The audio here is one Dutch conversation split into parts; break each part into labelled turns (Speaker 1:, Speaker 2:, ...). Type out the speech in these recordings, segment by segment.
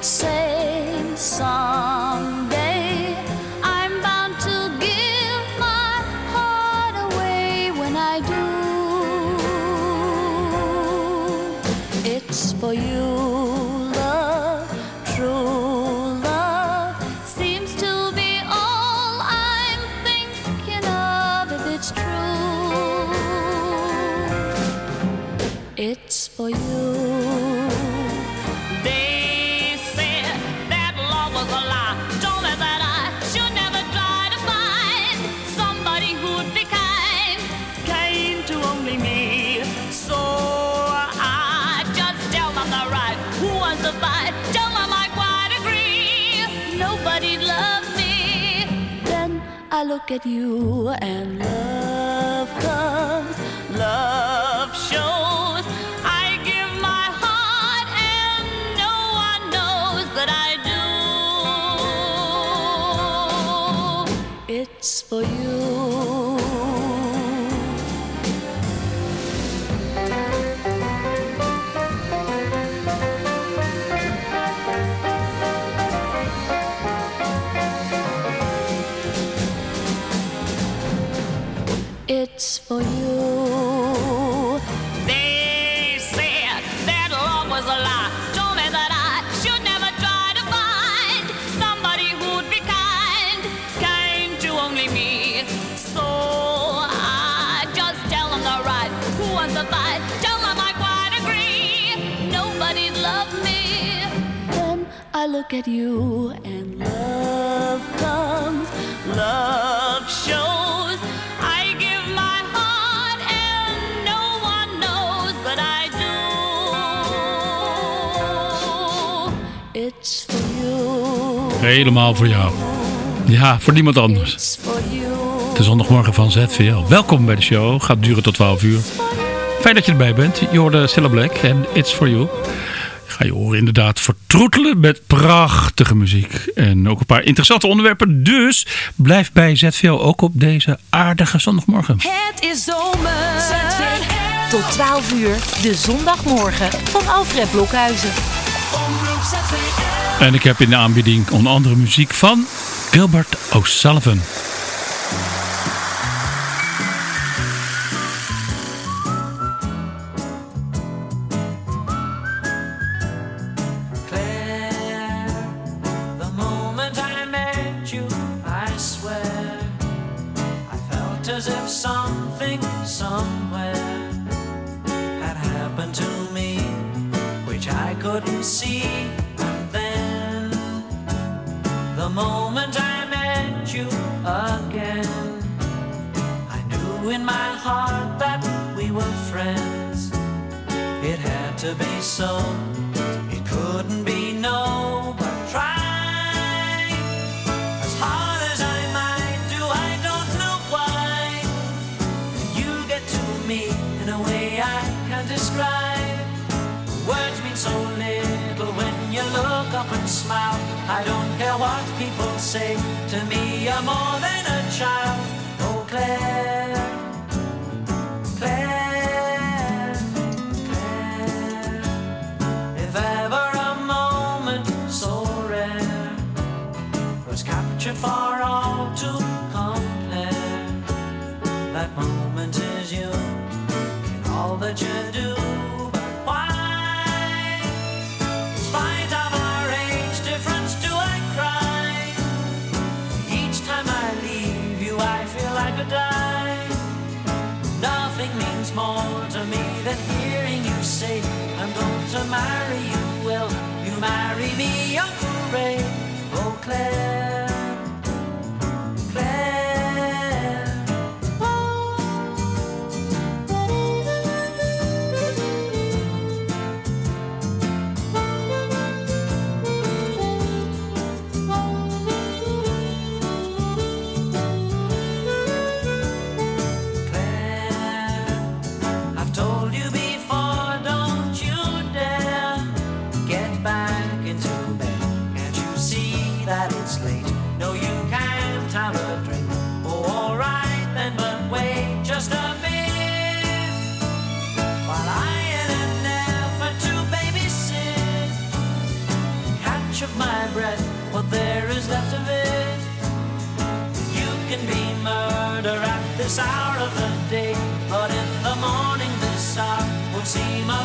Speaker 1: it's
Speaker 2: so
Speaker 1: at you and love.
Speaker 2: I
Speaker 1: look at you and love comes,
Speaker 2: love shows. I give my heart and no one knows, but I do.
Speaker 1: It's for you.
Speaker 3: Helemaal voor jou. Ja, voor niemand anders.
Speaker 1: It's is you.
Speaker 3: De zondagmorgen van ZVL. Welkom bij de show. Gaat duren tot 12 uur. Fijn dat je erbij bent. Je hoorde Cilla Black en It's For You ga je inderdaad vertroetelen met prachtige muziek. En ook een paar interessante onderwerpen. Dus blijf bij ZVL ook op deze aardige zondagmorgen.
Speaker 4: Het is zomer. Tot 12 uur, de zondagmorgen van Alfred Blokhuizen.
Speaker 3: En ik heb in de aanbieding onder andere muziek van Gilbert O'Sullivan.
Speaker 5: clair. of
Speaker 3: the day, but in the morning this hour will seem.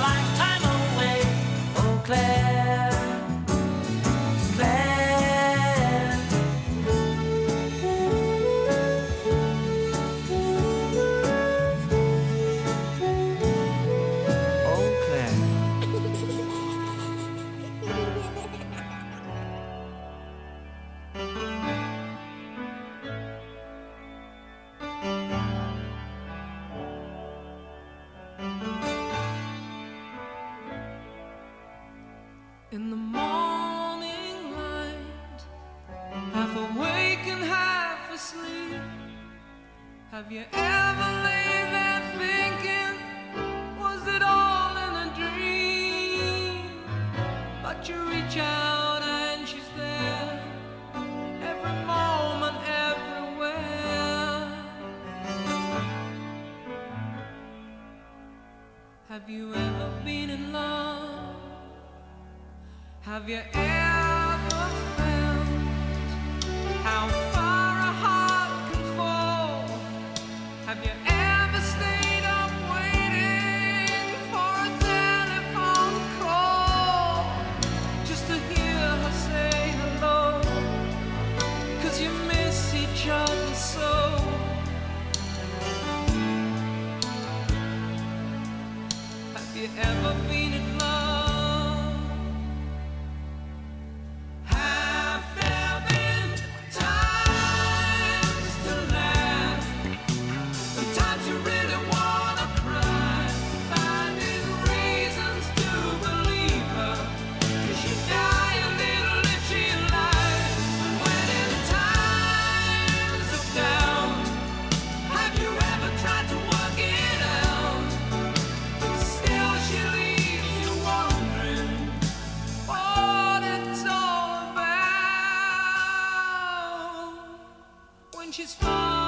Speaker 6: she's far.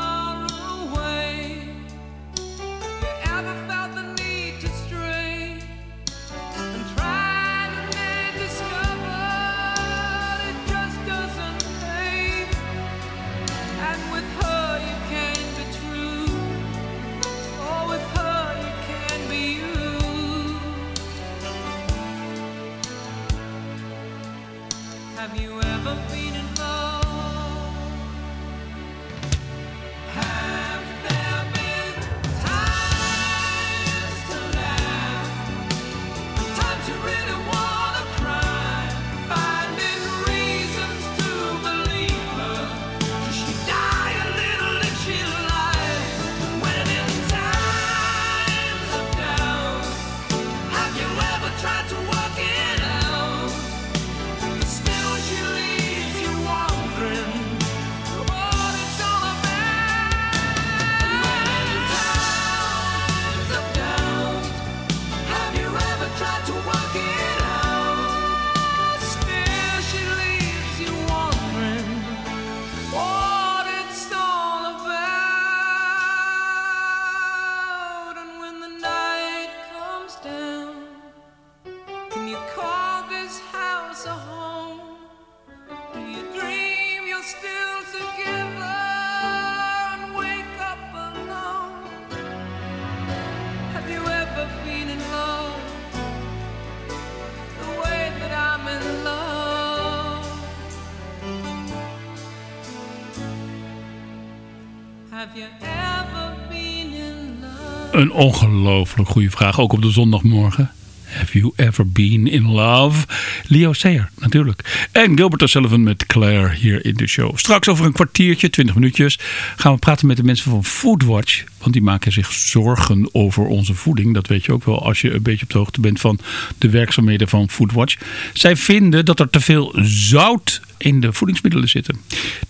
Speaker 7: Een ongelooflijk goede vraag, ook op de zondagmorgen. Have You Ever Been In Love? Leo Sayer, natuurlijk. En Gilbert O'Sullivan met Claire hier in de show. Straks over een kwartiertje, 20 minuutjes, gaan we praten met de mensen van Foodwatch. Want die maken zich zorgen over onze voeding. Dat weet je ook wel als je een beetje op de hoogte bent van de werkzaamheden van Foodwatch. Zij vinden dat er te veel zout in de voedingsmiddelen zitten.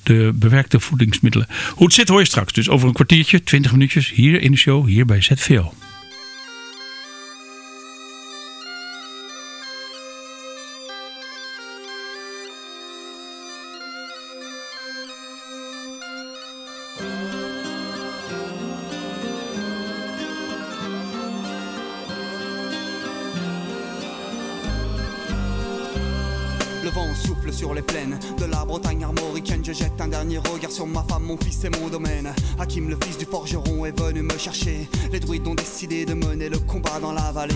Speaker 7: De bewerkte voedingsmiddelen. Hoe het zit hoor je straks. Dus over een kwartiertje, 20 minuutjes hier in de show, hier bij ZVL.
Speaker 8: Hakim, le fils du forgeron, est venu me chercher. Les druides ont décidé de mener le combat dans la vallée.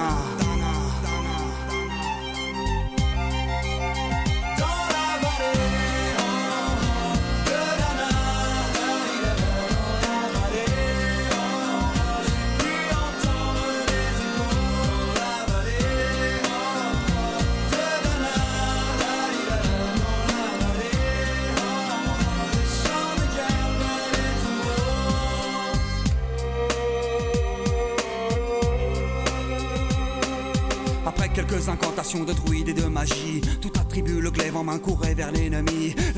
Speaker 8: Donna. un cours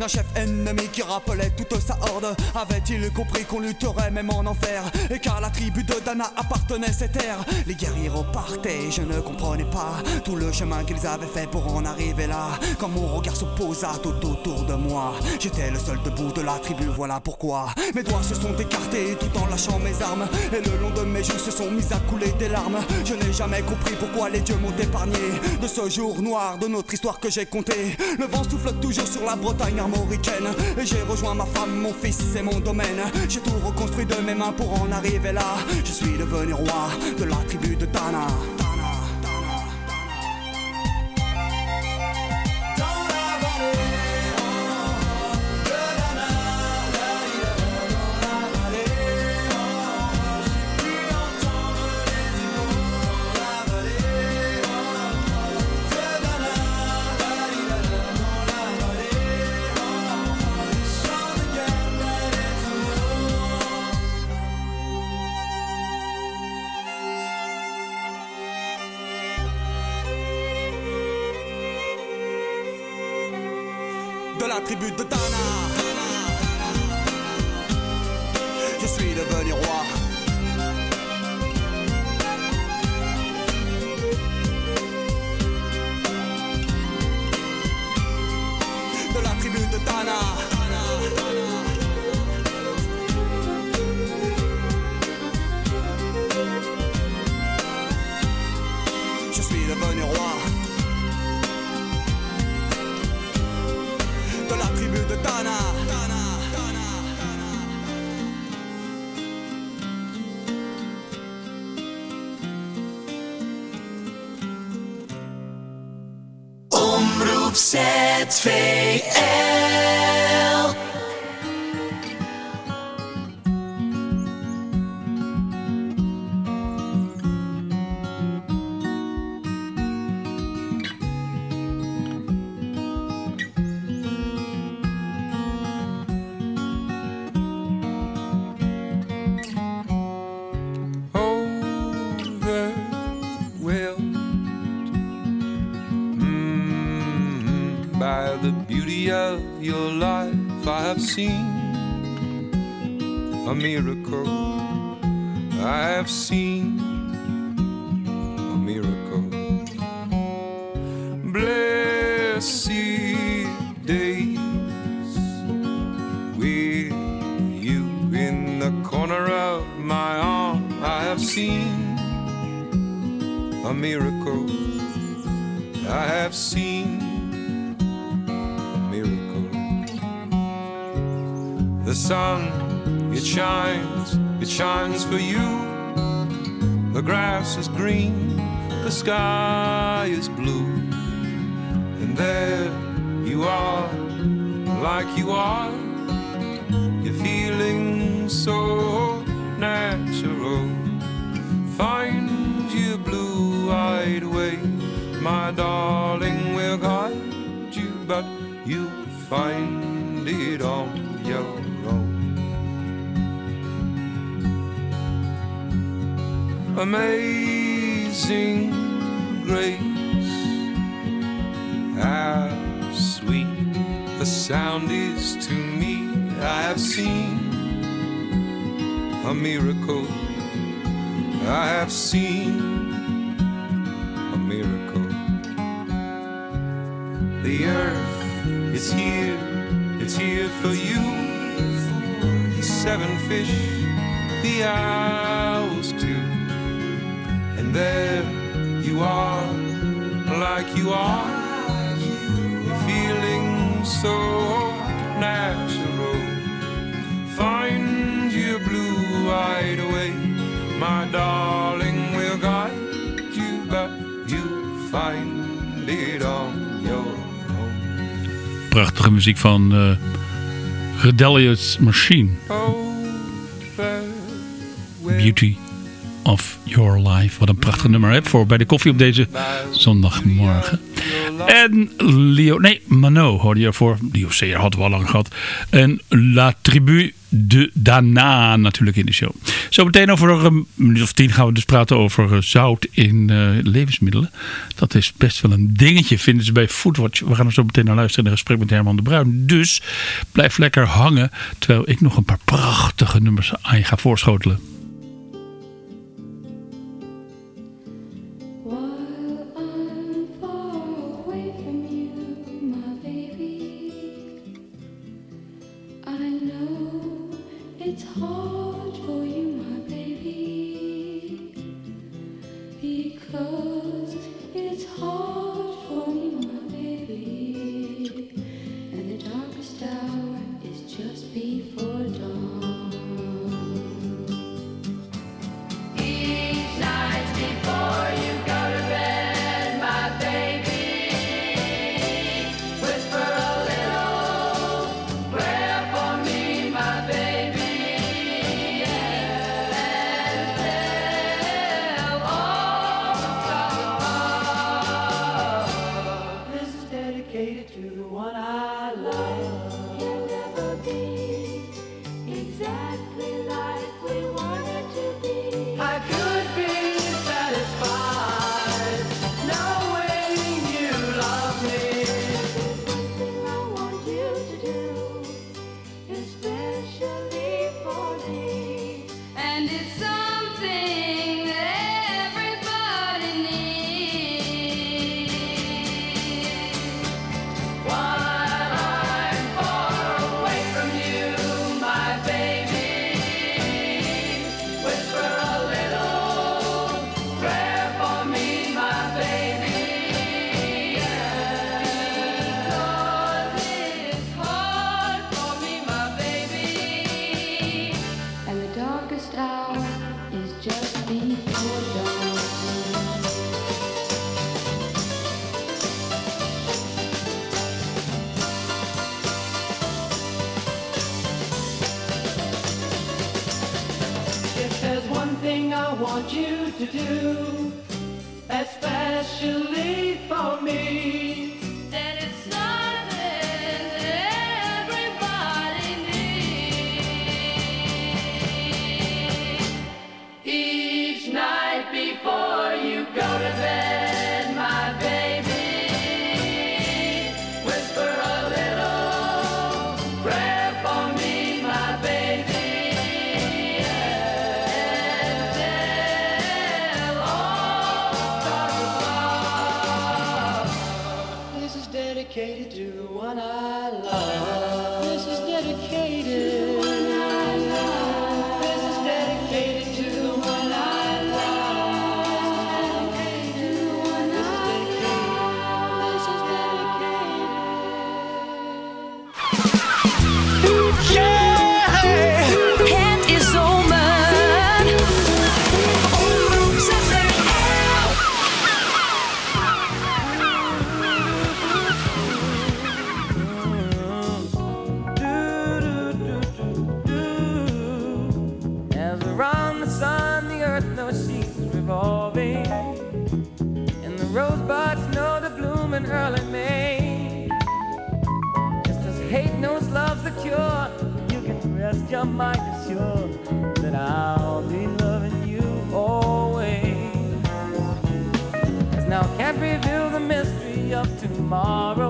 Speaker 8: D'un chef ennemi qui rappelait toute sa horde. Avait-il compris qu'on lutterait même en enfer? Et car la tribu de Dana appartenait à ces terres Les guerriers repartaient, je ne comprenais pas tout le chemin qu'ils avaient fait pour en arriver là. Quand mon regard se posa tout autour de moi, j'étais le seul debout de la tribu, voilà pourquoi. Mes doigts se sont écartés tout en lâchant mes armes. Et le long de mes joues se sont mis à couler des larmes. Je n'ai jamais compris pourquoi les dieux m'ont épargné de ce jour noir de notre histoire que j'ai compté. Le vent souffle toujours sur la Bretagne armoricaine. Et j'ai rejoint ma femme, mon fils et mon domaine. J'ai tout reconstruit de mes mains pour en arriver là. Je suis devenu roi de la tribu de Dana.
Speaker 9: Your life. I have seen
Speaker 10: a miracle. I have seen sky is blue. And there you are, like you are. You're feeling so natural. Find your blue eyed way, my darling, will guide you, but you'll find it on your own. Amazing seven fish, the owls too. And there you are, like you are. Feeling so natural. Find your blue eyed way, my darling will guide you, but you find it on your own.
Speaker 11: Prachtige muziek van eh Rebellious Machine. Beauty of Your Life. Wat een prachtig nummer hè, voor bij de koffie op deze zondagmorgen. En Leo, nee, Mano hoorde je ervoor. Sayer hadden we al lang gehad. En La Tribu de Dana natuurlijk in de show. Zometeen over een minuut of tien gaan we dus praten over eh, zout in eh, levensmiddelen. Dat is best wel een dingetje, vinden ze bij Foodwatch. We gaan er zo meteen naar luisteren in een gesprek met Herman de Bruin. Dus blijf lekker hangen, terwijl ik nog een paar prachtige nummers aan je ga voorschotelen.
Speaker 12: Dedicated to the one I love.
Speaker 13: This is dedicated. Your mind assured that I'll be loving you always. As now can't reveal the mystery of tomorrow,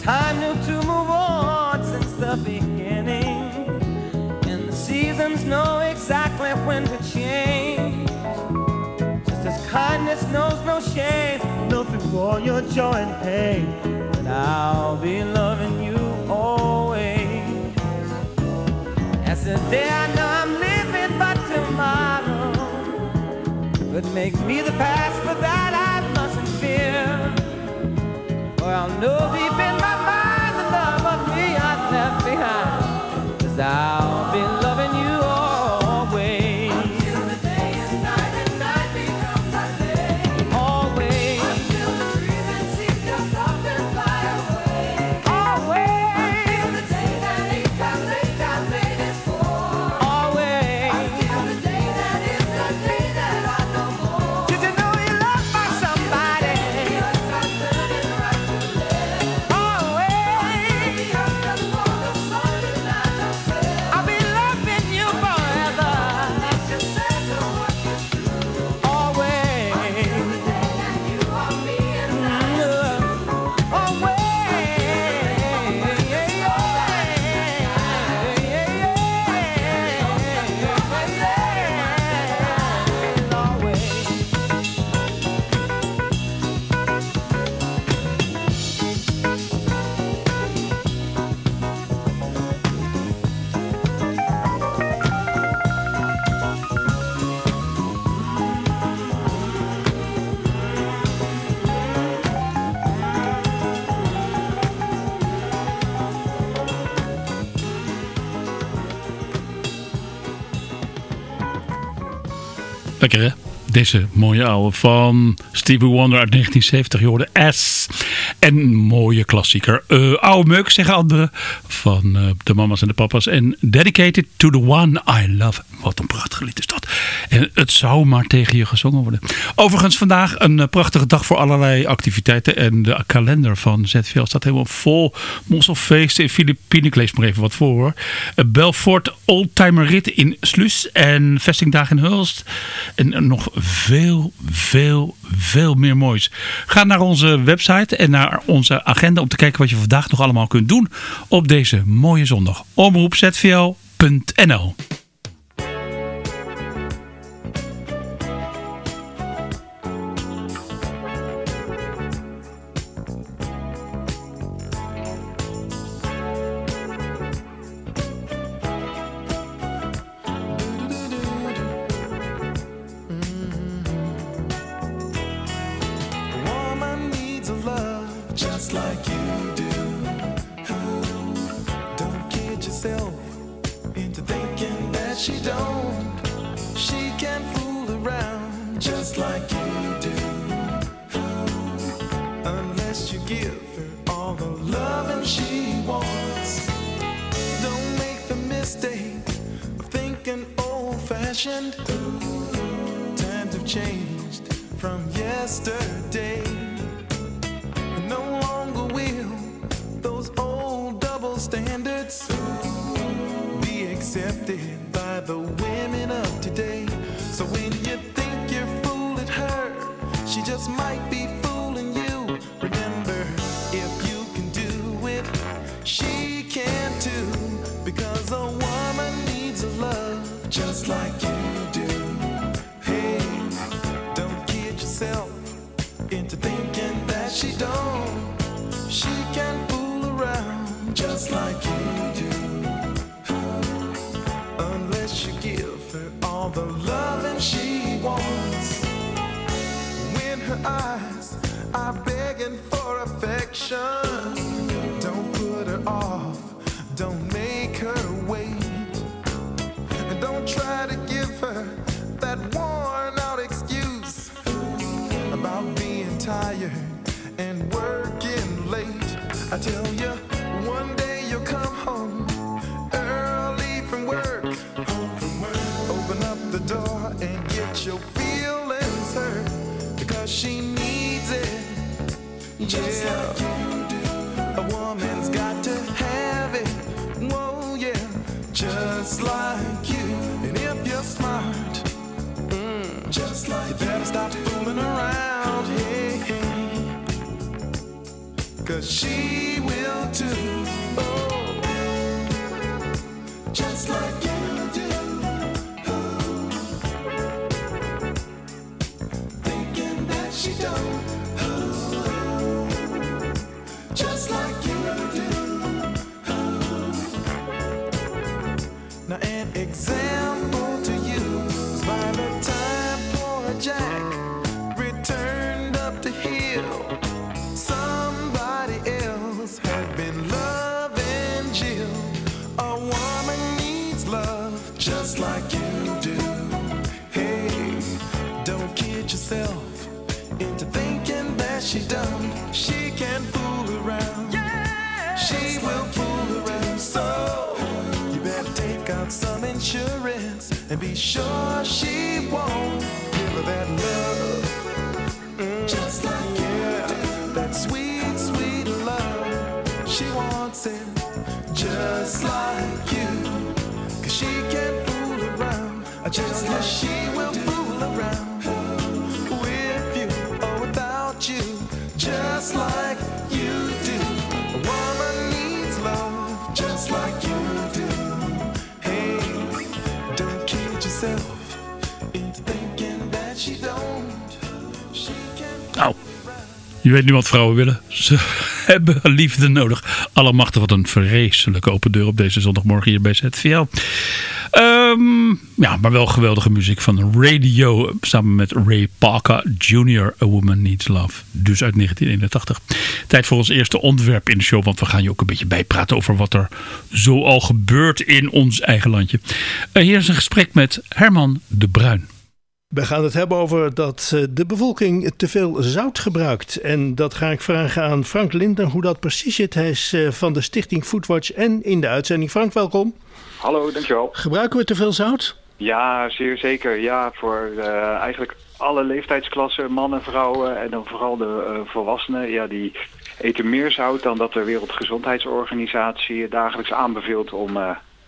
Speaker 13: time knew to move on since the beginning, and the seasons know exactly when to change. Just as kindness knows no shame, know through all your joy and pain, that I'll be loving you always. As the day I know I'm living, but tomorrow could make me the past, but that I mustn't fear. For I'll know deep in down.
Speaker 7: Lekker hè? Deze mooie oude van Stevie Wonder uit 1970. Je hoorde S. En mooie klassieker. Eh, oude meuk zeggen anderen. Van eh, de mama's en de papa's. En Dedicated to the One I Love. Wat een prachtig lied is dat. En het zou maar tegen je gezongen worden. Overigens vandaag een eh, prachtige dag voor allerlei activiteiten. En de kalender van ZVL staat helemaal vol. Mosselfeesten in Filipijnen. Ik lees maar even wat voor hoor. Belfort Oldtimer Rit in Sluis. En Vestingdagen in Hulst. En nog veel, veel, veel meer moois. Ga naar onze website en naar onze agenda om te kijken wat je vandaag nog allemaal kunt doen op deze mooie zondag. Omroepzvl.nl
Speaker 14: stop fooling around. Hey, hey. Cause she will too. Oh, just like you do. Oh. Thinking that she don't. Oh. Just like you do. Oh. Now an example be sure she won't give her that love. Mm, Just like yeah, that sweet, sweet love. She wants it just like you. Cause she can't fool around. Just like she will fool around
Speaker 7: je weet nu wat vrouwen willen. Ze hebben liefde nodig. Allemachtig, wat een vreselijke open deur op deze zondagmorgen hier bij ZVL. Ehm, ja, maar wel geweldige muziek van Radio. Samen met Ray Parker Jr. A Woman Needs Love. Dus uit 1981. Tijd voor ons eerste onderwerp in de show. Want we gaan je ook een beetje bijpraten over wat er zo al gebeurt in ons eigen landje. Eh, hier is een gesprek met Herman de Bruin.
Speaker 15: We gaan het hebben over dat eh, de bevolking te veel zout gebruikt. En dat ga ik vragen aan Frank Linden hoe dat precies zit. Hij is eh, van de stichting Foodwatch en in de uitzending. Frank, welkom.
Speaker 16: Hallo, dankjewel.
Speaker 15: Gebruiken we te veel zout?
Speaker 16: Ja, zeer zeker. Ja, voor eh, eigenlijk alle leeftijdsklassen, mannen, vrouwen en dan vooral de volwassenen. Ja, die eten meer zout dan dat de Wereldgezondheidsorganisatie dagelijks aanbeveelt om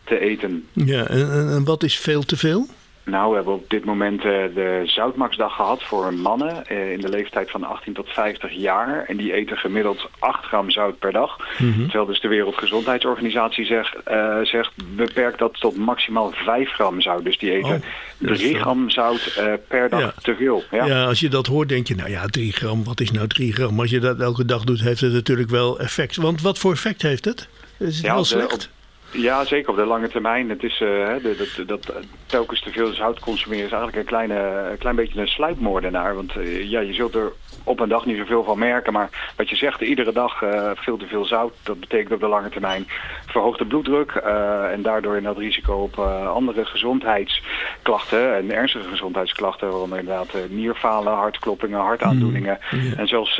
Speaker 16: te eten.
Speaker 15: Ja, en, en wat is veel te veel?
Speaker 16: Nou, we hebben op dit moment eh, de Zoutmaksdag gehad voor mannen eh, in de leeftijd van 18 tot 50 jaar. En die eten gemiddeld 8 gram zout per dag.
Speaker 15: Mhm.
Speaker 16: Terwijl dus de Wereldgezondheidsorganisatie zegt, eh, zegt beperkt dat tot maximaal 5 gram zout. Dus die eten
Speaker 15: Oh, is
Speaker 16: 3
Speaker 15: veel.
Speaker 16: gram zout eh, per dag
Speaker 15: Ja.
Speaker 16: te veel. Ja.
Speaker 15: Ja. als je dat hoort denk je, nou ja, 3 gram, wat is nou 3 gram? Maar als je dat elke dag doet, heeft het natuurlijk wel effect. Want wat voor effect heeft het? Is het
Speaker 16: Ja,
Speaker 15: wel
Speaker 16: de-
Speaker 15: slecht?
Speaker 16: Ja, zeker op de lange termijn. Het is, eh, de- dat, dat, telkens te veel zout consumeren is eigenlijk een, kleine, een klein beetje een sluipmoordenaar. Want eh, ja, je zult er op een dag niet zoveel van merken. Maar wat je zegt, iedere dag eh, veel te veel zout. Dat betekent op de lange termijn verhoogde bloeddruk. eh, en daardoor in dat risico op eh, andere gezondheidsklachten. En ernstige gezondheidsklachten. Waaronder inderdaad nierfalen, hartkloppingen, hartaandoeningen. En zelfs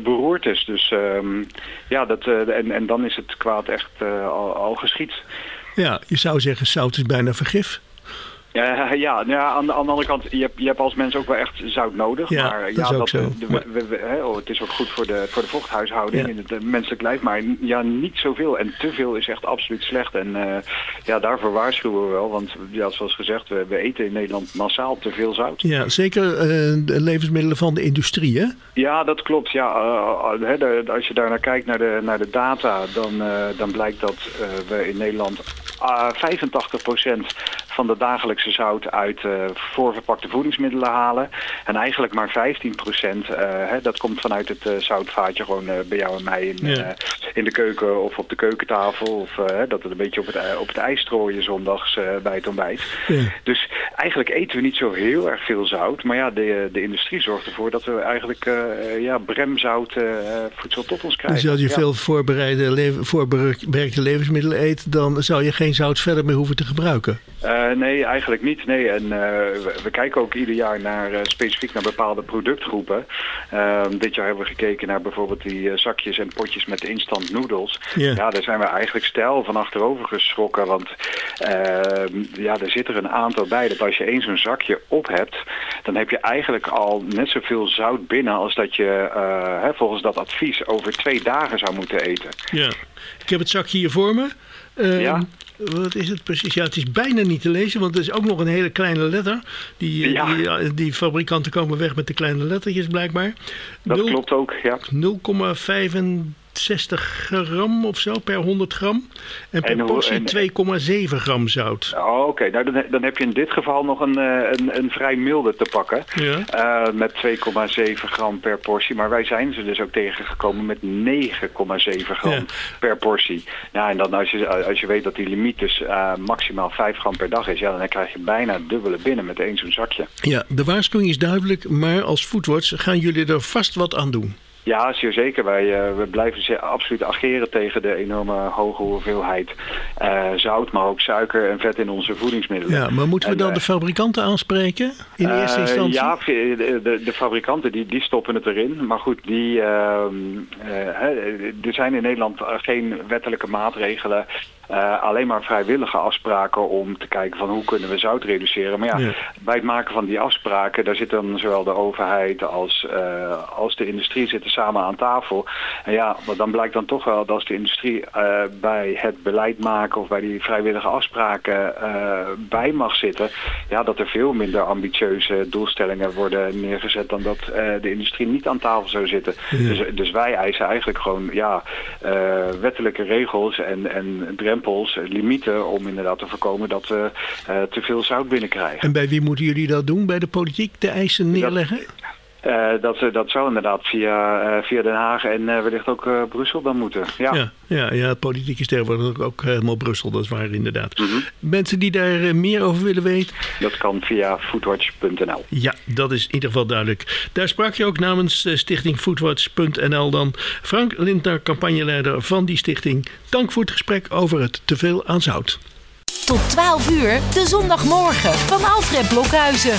Speaker 16: beroertes. Dus ehm, ja, dat, en, en dan is het kwaad echt al, al geschied.
Speaker 15: Ja, je zou zeggen zout is bijna vergif.
Speaker 16: Ja, ja, nou ja aan, de, aan de andere kant, je hebt, je hebt als mens ook wel echt zout nodig.
Speaker 15: Ja,
Speaker 16: maar
Speaker 15: dat
Speaker 16: ja,
Speaker 15: is ook zo.
Speaker 16: de- we- we- we- hè, oh, het is ook goed voor de, voor de vochthuishouding
Speaker 15: Ja.
Speaker 16: in het eh, menselijk lijf. Maar ja, niet zoveel. En te veel is echt absoluut slecht. En eh, ja, daarvoor waarschuwen we wel. Want ja, zoals gezegd, we, we eten in Nederland massaal te veel zout.
Speaker 15: Ja, zeker eh, de levensmiddelen van de industrie, hè?
Speaker 16: Ja, dat klopt. Ja, eh, de- als je daar naar kijkt, naar de, naar de data, dan, eh, dan blijkt dat eh, we in Nederland ah, 85% van de dagelijkse zout uit eh, voorverpakte voedingsmiddelen halen. En eigenlijk maar 15%, eh, hè, dat komt vanuit het eh, zoutvaatje gewoon bij jou en mij in,
Speaker 15: Ja.
Speaker 16: in de keuken of op de keukentafel. Of dat het een beetje op het, op het ijs strooien zondags bij het ontbijt.
Speaker 15: Ja.
Speaker 16: Dus eigenlijk eten we niet zo heel erg veel zout. Maar ja, de, de industrie zorgt ervoor dat we eigenlijk ja, bremzout voedsel tot ons krijgen.
Speaker 15: Dus als je
Speaker 16: Ja.
Speaker 15: veel voorbereide, le- voorbereide levensmiddelen eet, dan zou je geen zout verder meer hoeven te gebruiken.
Speaker 16: Nee, eigenlijk niet. Nee. En eh, we, we kijken ook ieder jaar naar, eh, specifiek naar bepaalde productgroepen. Ehm, dit jaar hebben we gekeken naar bijvoorbeeld die eh, zakjes en potjes met instant noodles.
Speaker 15: Ja.
Speaker 16: Ja, daar zijn we eigenlijk stijl van achterover geschrokken. Want ehm, ja, er zit er een aantal bij dat als je één zo'n zakje op hebt, dan heb je eigenlijk al net zoveel zout binnen als dat je eh, hè, volgens dat advies over twee dagen zou moeten eten.
Speaker 15: Ja. Ik heb het zakje hier voor me. Ehm,
Speaker 16: Ja.
Speaker 15: Wat is het precies? Ja, het is bijna niet te lezen, want er is ook nog een hele kleine letter. Die, eh,
Speaker 16: Ja.
Speaker 15: die, die fabrikanten komen weg met de kleine lettertjes blijkbaar.
Speaker 16: Dat klopt ook, ja.
Speaker 15: 0,65 gram of zo per 100 gram. En per
Speaker 16: En
Speaker 15: portie
Speaker 16: en-
Speaker 15: 2,7 gram zout.
Speaker 16: Oh, Oké, nou, dan, dan heb je in dit geval nog een, eh, een, een vrij milde te pakken.
Speaker 15: Ja.
Speaker 16: Eh, met 2,7 gram per portie. Maar wij zijn ze dus ook tegengekomen met 9,7 gram
Speaker 15: Ja.
Speaker 16: per portie. Ja, en dan als je, als je weet dat die limiet dus eh, maximaal 5 gram per dag is... Ja, dan krijg je bijna het dubbele binnen met één zo'n zakje.
Speaker 15: Ja, de waarschuwing is duidelijk, maar als Foodwatch gaan jullie er vast wat aan doen.
Speaker 16: Ja, zeer zeker. Wij eh, we blijven absoluut ageren tegen de enorme hoge hoeveelheid eh, zout... maar ook suiker en vet in onze voedingsmiddelen.
Speaker 15: Ja, maar moeten we dan
Speaker 16: eh,
Speaker 15: de fabrikanten aanspreken in eerste instantie?
Speaker 16: ja, de, de, de fabrikanten die, die stoppen het erin. Maar goed, die, ehm, eh, er zijn in Nederland geen wettelijke maatregelen. alleen maar vrijwillige afspraken om te kijken van hoe kunnen we zout reduceren. Maar ja,
Speaker 15: Ja.
Speaker 16: bij het maken van die afspraken, daar zitten dan zowel de overheid als, als de industrie zitten samen aan tafel. En ja, want dan blijkt dan toch wel dat als de industrie eh, bij het beleid maken of bij die vrijwillige afspraken eh, bij mag zitten, ja, dat er veel minder ambitieuze doelstellingen worden neergezet dan dat eh, de industrie niet aan tafel zou zitten. Dus, dus wij eisen eigenlijk gewoon ja, wettelijke regels en, en drempels, limieten om inderdaad te voorkomen dat we te veel zout binnenkrijgen.
Speaker 15: En bij wie moeten jullie dat doen? Bij de politiek de eisen neerleggen?
Speaker 16: Eh, dat, dat zou inderdaad via, eh, via Den Haag en eh, wellicht ook eh, Brussel dan moeten. Ja.
Speaker 15: Ja, ja, ja, politiek is tegenwoordig ook helemaal Brussel, dat is waar inderdaad.
Speaker 16: Mhm.
Speaker 15: Mensen die daar meer over willen weten,
Speaker 16: Dat kan via foodwatch.nl.
Speaker 15: ja, dat is in ieder geval duidelijk. Daar sprak je ook namens stichting Foodwatch.nl dan. Frank Lindner, campagneleider van die stichting. Dank voor het gesprek over het teveel aan zout.
Speaker 4: Tot 12 uur, de zondagmorgen van Alfred Blokhuizen.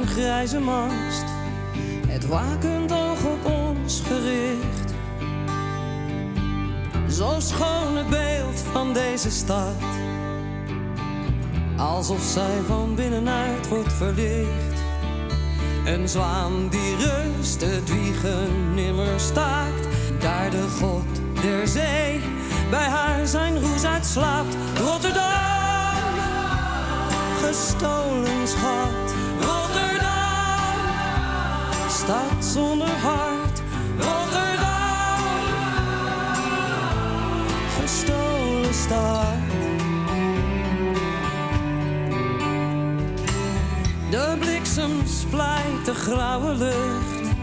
Speaker 6: Een grijze mast, het wakend oog op ons gericht. Zo schoon het beeld van deze stad, alsof zij van binnenuit wordt verlicht. Een zwaan die rust, het wiegen nimmer staakt, daar de god der zee bij haar zijn roes uitslaapt. Rotterdam, gestolen schat. Stad zonder hart. Rotterdam, gestolen stad. De bliksem splijt de grauwe lucht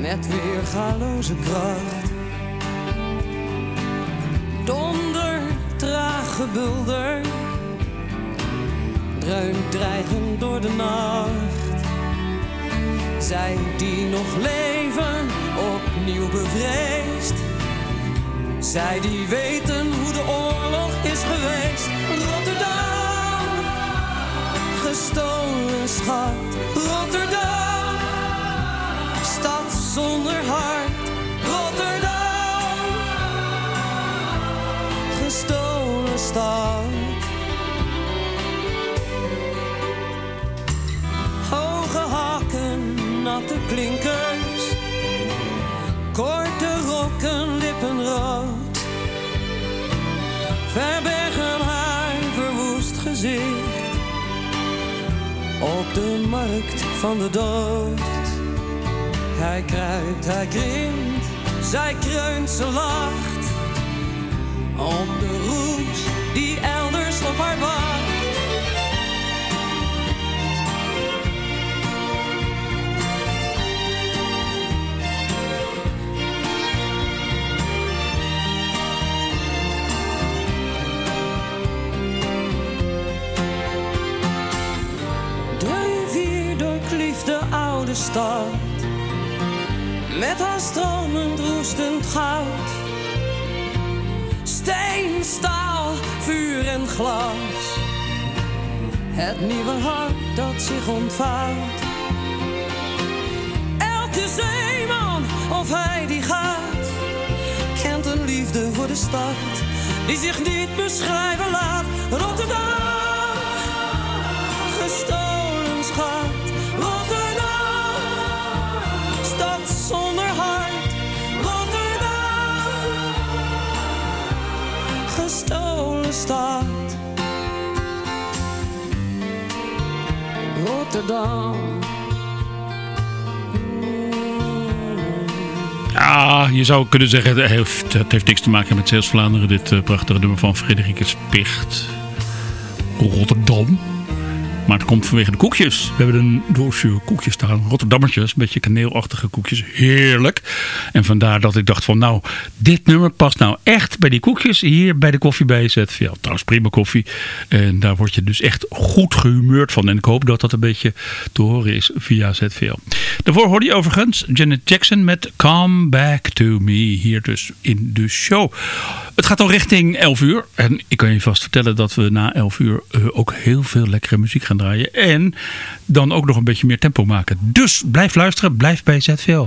Speaker 6: met weergaloze kracht. Donder, traag gebulder, dreunt dreigend door de nacht. Zij die nog leven, opnieuw bevreesd. Zij die weten hoe de oorlog is geweest. Rotterdam, gestolen schat. Rotterdam, stad zonder hart. Rotterdam, gestolen stad. Klinkers. Korte rokken, lippenrood. Verbergen haar verwoest gezicht. Op de markt van de dood. Hij kruipt, hij krimpt, zij kreunt, ze lacht. Met haar stromend roestend goud. Steen, staal, vuur en glas. Het nieuwe hart dat zich ontvouwt. Elke zeeman, of hij die gaat, kent een liefde voor de stad. Die zich niet beschrijven laat. Rotterdam, Rotterdam.
Speaker 7: Ja, je zou kunnen zeggen, het heeft, het heeft niks te maken met Zeeuws Vlaanderen. Dit eh, prachtige nummer van Frederike Spicht. Rotterdam. Maar het komt vanwege de koekjes. We hebben een doosje koekjes staan. Rotterdammertjes, een beetje kaneelachtige koekjes. Heerlijk. En vandaar dat ik dacht van nou, dit nummer past nou echt bij die koekjes. Hier bij de koffie bij ZVL. Trouwens prima koffie. En daar word je dus echt goed gehumeurd van. En ik hoop dat dat een beetje te horen is via ZVL. Daarvoor hoorde je overigens Janet Jackson met Come Back To Me. Hier dus in de show. Het gaat al richting 11 uur. En ik kan je vast vertellen dat we na 11 uur eh, ook heel veel lekkere muziek gaan draaien. En dan ook nog een beetje meer tempo maken. Dus blijf luisteren, blijf bij ZVL.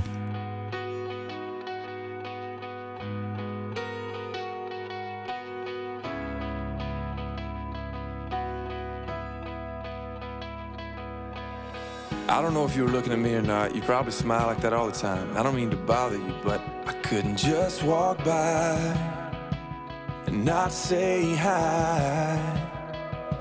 Speaker 17: I don't know if you were looking at me or not. You probably smile like that all the time. I don't mean to bother you, but I couldn't just walk by and not say hi.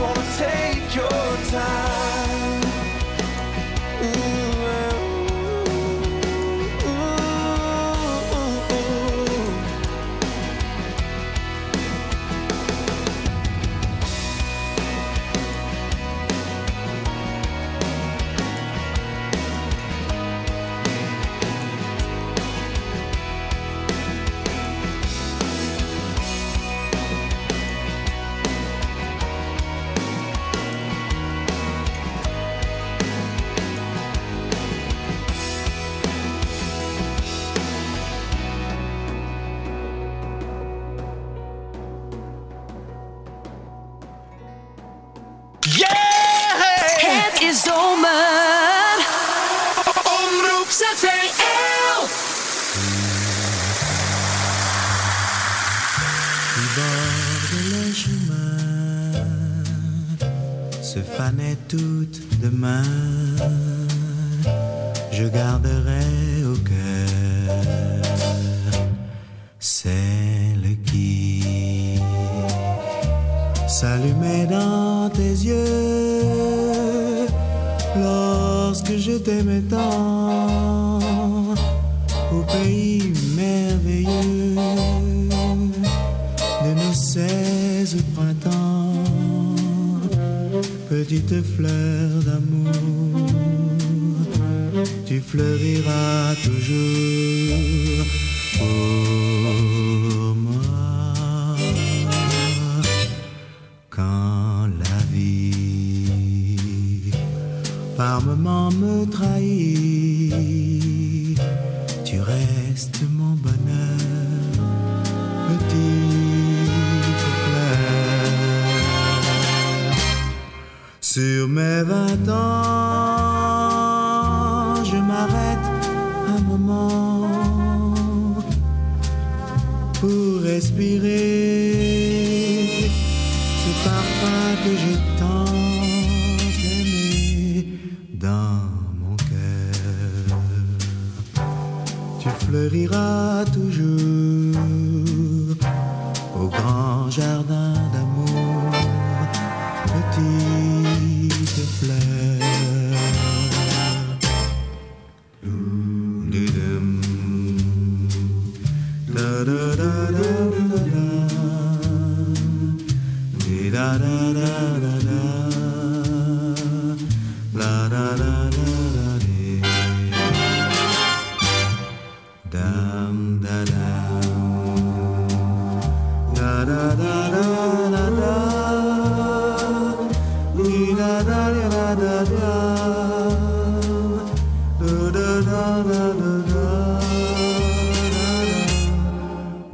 Speaker 17: just wanna
Speaker 18: toutes demain, je garderai au cœur celle qui s'allumait dans tes yeux lorsque je t'aimais tant. Au pays merveilleux de nos seize printemps, petite fleur d'amour, tu fleuriras toujours. Pour Mes vingt ans, je m'arrête un moment pour respirer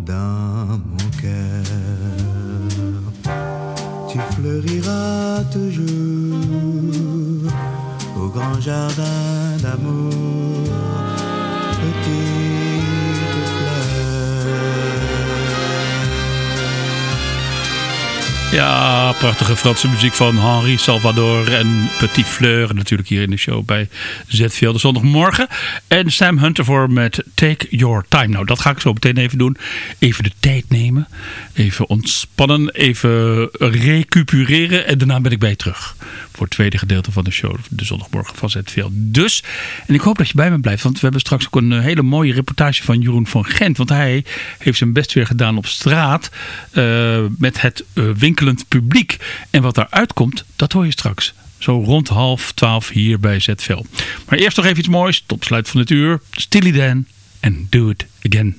Speaker 18: Dans mon cœur, tu fleuriras toujours au grand jardin d'amour,
Speaker 7: Ja, prachtige Franse muziek van Henri Salvador en Petit Fleur. Natuurlijk hier in de show bij ZVL de zondagmorgen. En Sam Hunter voor met Take Your Time. Nou, dat ga ik zo meteen even doen. Even de tijd nemen. Even ontspannen. Even recupereren. En daarna ben ik bij je terug. Voor het tweede gedeelte van de show. De zondagmorgen van ZVL. Dus, en ik hoop dat je bij me blijft. Want we hebben straks ook een eh, hele mooie reportage van Jeroen van Gent. Want hij heeft zijn best weer gedaan op straat. eh, met het eh, publiek. En wat daaruit komt, dat hoor je straks. Zo rond half twaalf hier bij ZVL. Maar eerst nog even iets moois. Tot van het uur. Steely Dan en Do It Again.